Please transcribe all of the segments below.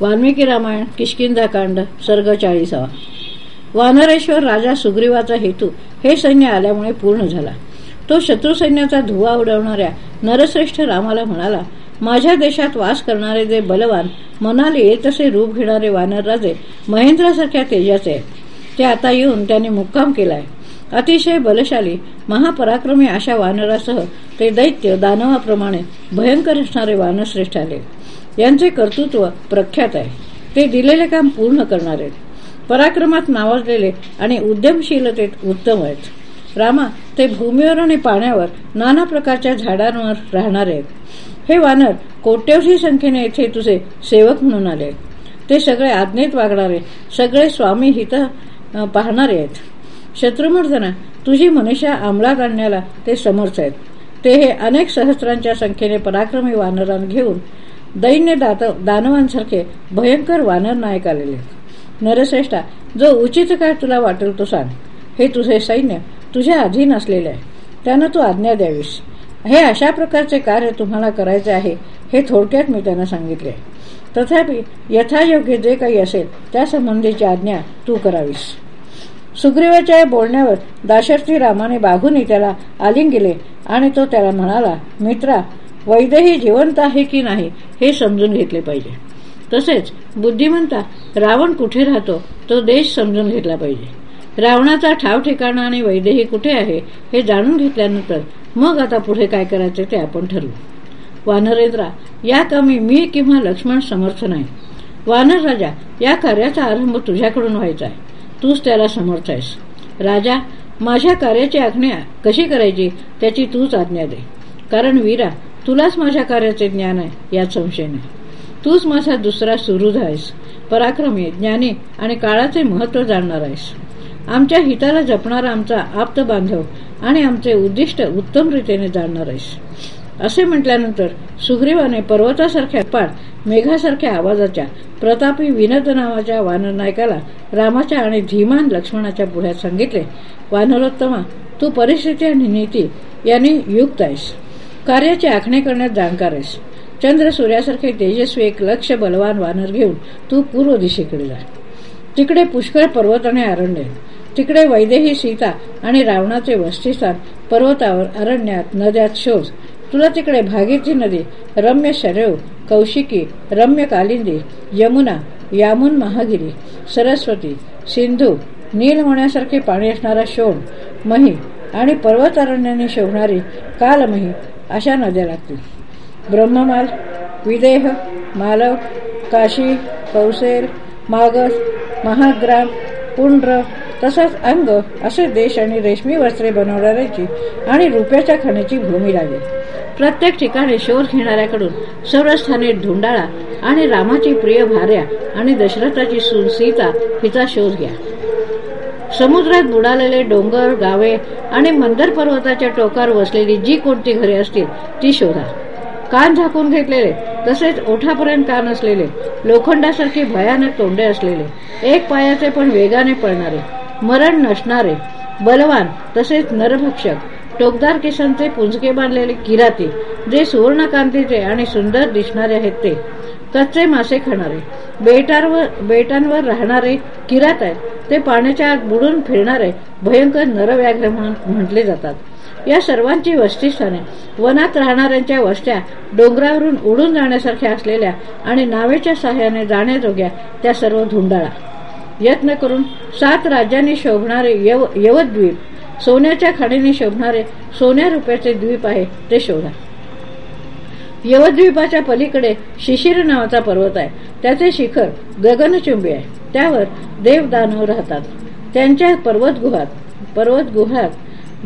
वाल्मिकी रामायण किशकिंदाकांड सर्ग चाळीसावा. वानरेश्वर राजा सुग्रीवाचा हेतू हे सैन्य आल्यामुळे पूर्ण झाला. तो शत्रू सैन्याचा धुवा उडवणाऱ्या नरश्रेष्ठ रामाला म्हणाला माझ्या देशात वास करणारे जे बलवान मनाले येत असे रूप घेणारे वानर राजे महेंद्रासारख्या तेजाचे ते आता येऊन त्यांनी मुक्काम केलाय. अतिशय बलशाली महापराक्रमी अशा वानरासह ते दैत्य दानवाप्रमाणे भयंकर असणारे वानरश्रेष्ठ आले. यांचे कर्तृत्व प्रख्यात आहे. ते दिलेले काम पूर्ण करणारे पराक्रमात नावाजलेले आणि उद्यमशीलतेत उत्तम आहेत. रामा ते भूमीवर आणि पाण्यावर नाना प्रकारच्या झाडांवर राहणारे आहेत. हे वानर कोट्यवधी संख्येने येथे तुझे सेवक म्हणून आले ते सगळे आज्ञेत वागणारे सगळे स्वामी हित पाहणारे आहेत. शत्रुमर्दना तुझी मनुष्या अंमलात आणण्याला ते समर्थ आहेत. ते हे अनेक सहस्रांच्या संख्येने पराक्रमी वानरांना घेऊन दैन्य दानवांसारखे भयंकर वानर नायक आलेले नरश्रेष्ठा जो उचित काय तुला वाटेल तो सांग. हे तुझे सैन्य तुझ्या अधीन असलेले आहे. त्यांना तू आज्ञा द्यावीस. हे अशा प्रकारचे कार्य तुम्हाला करायचे आहे हे थोडक्यात मी त्यांना सांगितले तथापि यथायोग्य जे काही असेल त्या संबंधीची आज्ञा तू करावीस. सुग्रीवाच्या बोलण्यावर दाशर्थी रामाने बाघून त्याला आलिंग गेले आणि तो त्याला म्हणाला मित्रा वैद्यही जिवंत आहे की नाही हे समजून घेतले पाहिजे. तसेच बुद्धिमंता रावण कुठे राहतो तो देश समजून घेतला पाहिजे. रावणाचा ठाव ठिकाणा आणि वैदेही कुठे आहे हे जाणून घेतल्यानंतर मग आता पुढे काय करायचे ते आपण ठरवू. वानरेंद्रा या कामी मी किंवा लक्ष्मण समर्थ नाही. वानर राजा या कार्याचा आरंभ तुझ्याकडून व्हायचा आहे. तूच त्याला समर्थ आहेस. राजा माझ्या कार्याची आज्ञा कशी करायची त्याची तूच आज्ञा दे. कारण वीरा तुलाच माझ्या कार्याचे ज्ञान आहे यात संशय नाही. तूच माझा दुसरा सुहृद आहेस पराक्रमी ज्ञानी आणि काळाचे महत्त्व जाणणार आहेस. आमच्या हिताला जपणारा आमचा आप्त बांधव आणि आमचे उद्दिष्ट उत्तम रीतीने जाणणार आहेस. असे म्हटल्यानंतर सुग्रीवाने पर्वतासारख्या पाड मेघासारख्या आवाजाच्या प्रतापी विनद नावाच्या वानरनायकाला रामाच्या आणि धीमान लक्ष्मणाच्या पुढ्यात सांगितले वानरोत्तमा तू परिस्थिती आणि नीती यांनी युक्त आहेस. कार्याची आखणी करण्यात जाणकार आहेस. चंद्र सूर्यासारखे तेजस्वी एक लक्ष बलवान वानर घेऊन तू पूर्व दिशेकडे जा. तिकडे पुष्कळ पर्वत आणि अरण्य तिकडे वैदेही सीता आणि रावणाचे वस्तीस्थान पर्वतावर अरण्यात नद्यात शोध. तुला तिकडे भागीरथी नदी रम्य शरव कौशिकी रम्य कालिंदी यमुना यामुन महागिरी सरस्वती सिंधू नील होण्यासारखे पाणी असणारा शोण मही आणि पर्वतारण्याने शोभणारी कालमही अशा नद्या लागतील. ब्रह्ममाल विदेह मालव काशी कौसेर मागस महाग्राम पुंड्र तसंच अंग असे देश आणि रेशमी वस्त्रे बनवणाऱ्याची आणि रुपयाच्या खाण्याची भूमी लागेल. प्रत्येक ठिकाणी शोध घेणाऱ्याकडून सर्वस्थानी धुंडाळा आणि रामाची प्रिय भार्या आणि दशरथाची सून सीता हिचा शोध घ्या. समुद्रात बुडालेले डोंगर गावे आणि मंदर पर्वताच्या टोकावर वसलेली जी कोणती घरे असतील ती शोधा. कान झाकून घेतलेले तसेच ओठापर्यंत कान असलेले लोखंडासारखी भयानक तोंडे असलेले एक पायाचे पण वेगाने पळणारे मरण नसणारे बलवान तसेच नरभक्षक टोकदार केसांचे पुंजके बांधलेले किराती जे सुवर्णकांतीचे आणि सुंदर दिसणारे आहेत ते कच्चे मासे खाणारे बेटांवर बेटांवर राहणारे किरात आहेत ते पाण्याच्या आत बुडून फिरणारे भयंकर नरव्याघ्र म्हणून म्हटले जातात. या सर्वांची वस्तीस्थाने वनात राहणाऱ्यांच्या वस्त्या डोंगरावरून उडून जाण्यासारख्या असलेल्या आणि नावेच्या सहाय्याने जाण्याजोग्या त्या सर्व धुंडाळा. यत्न करून सात राज्यांनी शोभणारे यव यवद्वीप सोन्याच्या खाडीने शोभणारे सोन्या रुपयाचे द्वीप आहे ते शोधा. यवद्वीपाच्या पलीकडे शिशिर नावाचा पर्वत आहे. त्याचे शिखर गगनचुंबी आहे. त्यावर देवदानव राहतात. त्यांच्या पर्वत गुहात पर्वत गुहात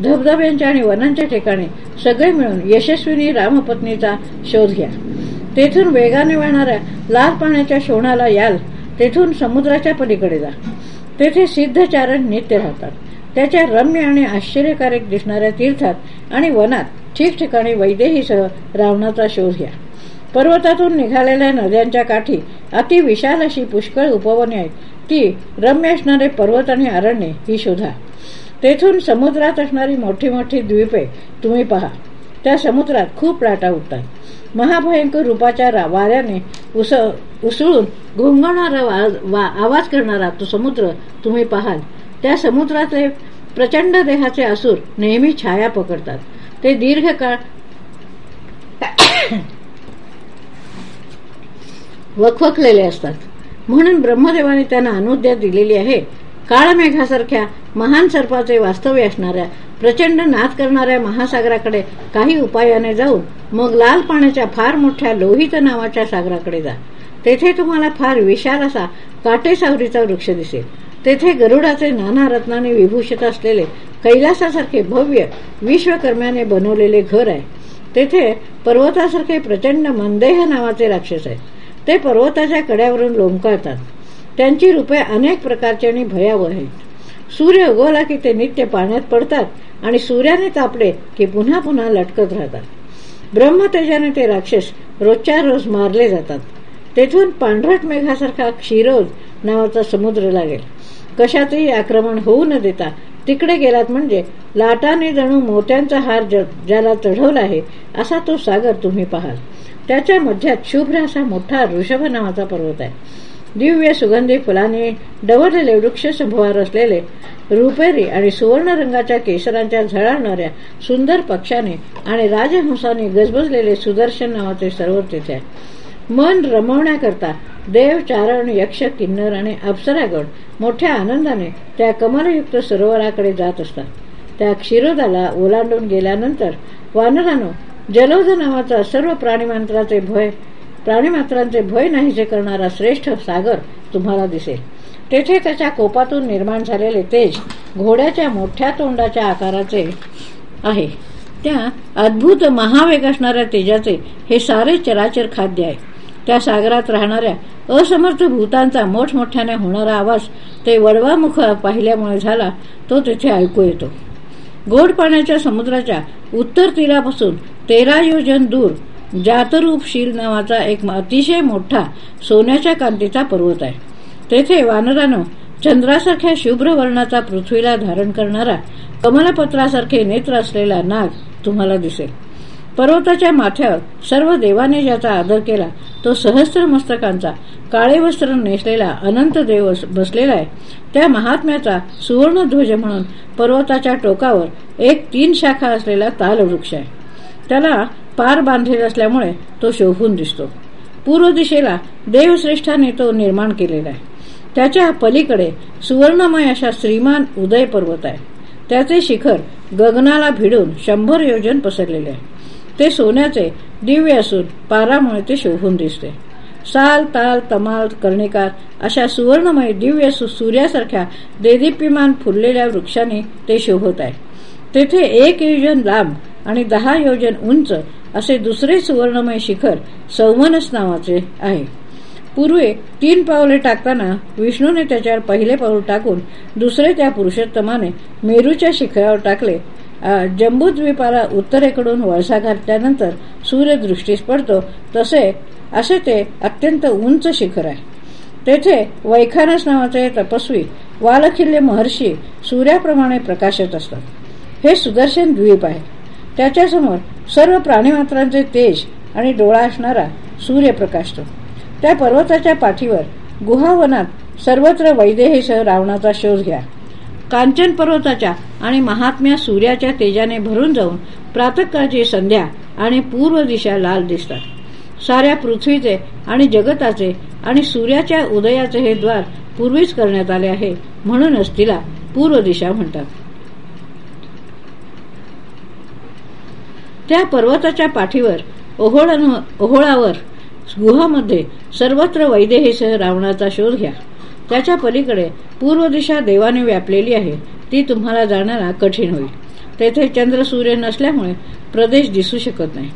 धबधब्यांच्या आणि वनांच्या ठिकाणी सगळे मिळून यशस्वीनी रामपत्नीचा शोध घ्या. तेथून वेगाने वाहणाऱ्या लाल पाण्याच्या शोणाला याल तेथून समुद्राच्या पलीकडे जा. तेथे सिद्धचारण नित्य राहतात. त्याच्या रम्य आणि आश्चर्यकारक दिसणाऱ्या तीर्थात आणि वनात ठिकठिकाणी वैदेहीसह रावणाचा शोध घ्या. पर्वतातून निघालेल्या नद्यांच्या काठी अति विशाल अशी पुष्कळ उपवने आहेत. ती रम्य असणारे पर्वत आणि अरण्ये ही शोधा. तेथून समुद्रात असणारी मोठी मोठी द्वीपे तुम्ही पहा. त्या समुद्रात खूप लाटा उठतात महाभयंकर रूपाच्या वाऱ्याने उस उसळून घोंगणारा आवाज करणारा तो समुद्र तुम्ही पाहाल. त्या समुद्रातले प्रचंड देहाचे असुर नेहमी छाया पकडतात. ते दीर्घकाळ वखवखलेले असतात. म्हणून ब्रह्मदेवाने त्यांना अनुद्या दिलेली आहे. काळमेघासारख्या महान सर्पाचे वास्तव्य असणाऱ्या प्रचंड नाद करणाऱ्या महासागराकडे काही उपायाने जाऊन मग लाल पाण्याच्या फार मोठ्या लोहित नावाच्या सागराकडे जा. तेथे तुम्हाला फार विशाल असा काटेसावरीचा वृक्ष दिसेल. तेथे गरुडाचे नाना रत्नाने विभूषित असलेले कैलासासारखे भव्य विश्वकर्म्याने बनवलेले घर आहे. तेथे पर्वतासारखे प्रचंड मंदेह नावाचे राक्षस आहेत ते पर्वताच्या कड्यावरून लोंबकळतात. त्यांची रूपे अनेक प्रकारची आणि भयावह आहेत. सूर्य उगवला की ते नित्य पाण्यात पडतात आणि सूर्याने तापले की पुन्हा पुन्हा लटकत राहतात. ब्रह्मतेजाने ते राक्षस रोजच्या रोज मारले जातात. तेथून पांढरट मेघासारखा क्षीरोज नावाचा समुद्र लागेल. कशातही आक्रमण होऊ न देता तिकडे गेलात म्हणजे लाटाने जणू मोत्यांचा हार ज्याला चढवला आहे असा तो सागर तुम्ही पाहाल. त्याच्या मध्यात शुभ्र असा मोठा ऋषभ नावाचा पर्वत आहे. दिव्य सुगंधी फुलाने डवरलेले वृक्ष संभवार असलेले रुपेरी आणि सुवर्ण रंगाच्या केसरांच्या झळाळणाऱ्या सुंदर पक्षाने आणि राजहंसाने गजबजलेले सुदर्शन नावाचे सरोवर तिथे आहे. मन रमवण्याकरता देव चारण यक्ष किन्नर आणि अप्सरागण मोठ्या आनंदाने त्या कमलयुक्त सरोवराकडे जात असतात. त्या क्षीरोदाला ओलांडून गेल्यानंतर वानरानो जलोद नावाचा सर्व प्राणीमात्राचे भय प्राणीमात्रांचे भय नाहीसे करणारा श्रेष्ठ सागर तुम्हाला दिसेल. तेथे त्याच्या कोपातून निर्माण झालेले तेज घोड्याच्या मोठ्या तोंडाच्या आकाराचे आहे. त्या अद्भुत महावेग असणाऱ्या तेजाचे हे सारे चराचर खाद्य आहे. त्या सागरात राहणाऱ्या असमर्थ भूतांचा मोठमोठ्याने होणारा आवाज ते वडवामुख पाहिल्यामुळे झाला तो तेथे ऐकू येतो. गोड पाण्याच्या समुद्राच्या उत्तर तीरापासून तेरा योजन दूर जातरूपशील नावाचा एक अतिशय मोठा सोन्याच्या कांतीचा पर्वत आहे. तेथे वानरानं चंद्रासारख्या शुभ्र वर्णाचा पृथ्वीला धारण करणारा कमलपत्रासारखे नेत्र असलेला नाग तुम्हाला दिसेल. पर्वताच्या माथ्यावर सर्व देवाने ज्याचा आदर केला तो सहस्त्र मस्तकांचा काळे वस्त्र नेसलेला अनंत देव बसलेला आहे. त्या महात्म्याचा सुवर्णध्वज म्हणून पर्वताच्या टोकावर एक तीन शाखा असलेला तालवृक्ष आहे. त्याला पार बांधलेला असल्यामुळे तो शोभून दिसतो. पूर्व दिशेला देवश्रेष्ठाने तो निर्माण केलेला आहे. त्याच्या पलीकडे सुवर्णमय अशा श्रीमान उदय पर्वत आहे. त्याचे शिखर गगनाला भिडून शंभर योजन पसरलेले आहे. ते सोन्याचे दिव्य असून पारामुळे ते शोभून दिसते. साल ताल तमाल कर्णिकार अशा सुवर्णमय दिव्य सूर्यासारख्या देदीप्यमान फुललेल्या वृक्षाने ते शोभत आहे. तेथे एक योजन लांब आणि दहा योजन उंच असे दुसरे सुवर्णमय शिखर सौमनस नावाचे आहे. पूर्वी तीन पावले टाकताना विष्णूने त्याच्यावर पहिले पाऊल टाकून दुसरे त्या पुरुषोत्तमाने मेरूच्या शिखरावर टाकले जम्बूद्वीपाला उत्तरेकडून वळसा घातल्यानंतर सूर्य दृष्टीस पडतो तसे असे ते अत्यंत उंच शिखर आहे. तेथे वैखानस नावाचे तपस्वी वालखिल्ले महर्षी सूर्याप्रमाणे प्रकाशत असतात. हे सुदर्शन द्वीप आहे. त्याच्यासमोर सर्व प्राणीमात्रांचे तेज आणि डोळा असणारा सूर्य प्रकाशतो. त्या पर्वताच्या पाठीवर गुहावनात सर्वत्र वैदेहीसह रावणाचा शोध घ्या. कांचन पर्वताच्या आणि महात्म्या सूर्याच्या तेजाने भरून जाऊन प्रातकाळची संध्या आणि पूर्व दिशा लाल दिसतात. साऱ्या पृथ्वीचे आणि जगताचे आणि सूर्याच्या उदयाचे हे द्वार पूर्वीच करण्यात आले आहे म्हणूनच तिला पूर्व दिशा म्हणतात. त्या पर्वताच्या पाठीवर ओहोळावर गुहामध्ये सर्वत्र वैदेहीसह रावणाचा शोध घ्या. त्याच्या पलीकडे पूर्व दिशा देवाने व्यापलेली आहे. ती तुम्हाला जाण्याला कठीण होईल. तेथे चंद्र सूर्य नसल्यामुळे प्रदेश दिसू शकत नाही.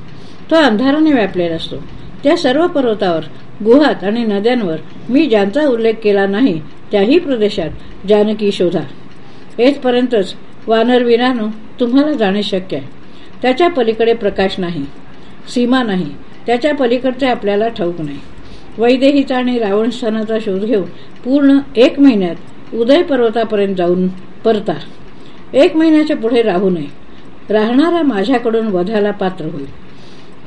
तो अंधाराने व्यापलेला असतो. त्या सर्व पर्वतावर गुहात आणि नद्यांवर मी ज्यांचा उल्लेख केला नाही त्याही प्रदेशात जानकी शोधा. येथपर्यंतच वानरवीरानो तुम्हाला जाणे शक्य आहे. त्याच्या पलीकडे प्रकाश नाही सीमा नाही. त्याच्या पलीकडचे आपल्याला ठाऊक नाही. वैदेहीचा आणि रावण स्थानाचा शोध घेऊन पूर्ण एक महिन्यात उदय पर्वतापर्यंत जाऊन परता एक महिन्याच्या पुढे राहू नये. राहणारा माझ्याकडून वधाला पात्र होईल.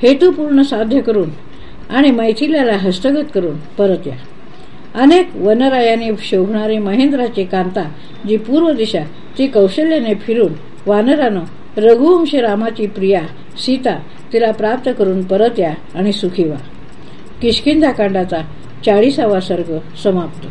हेतू पूर्ण साध्य करून आणि मैथिल्याला हस्तगत करून परत या. अनेक वनरायाने शोभणारी महेंद्राची कांता जी पूर्व दिशा ती कौशल्याने फिरून वानरानं रघुवंशी रामाची प्रिया सीता तिला प्राप्त करून परत या आणि सुखी व्हा. किशकिंदा कांडाचा चाळीसावा सर्ग समाप्त.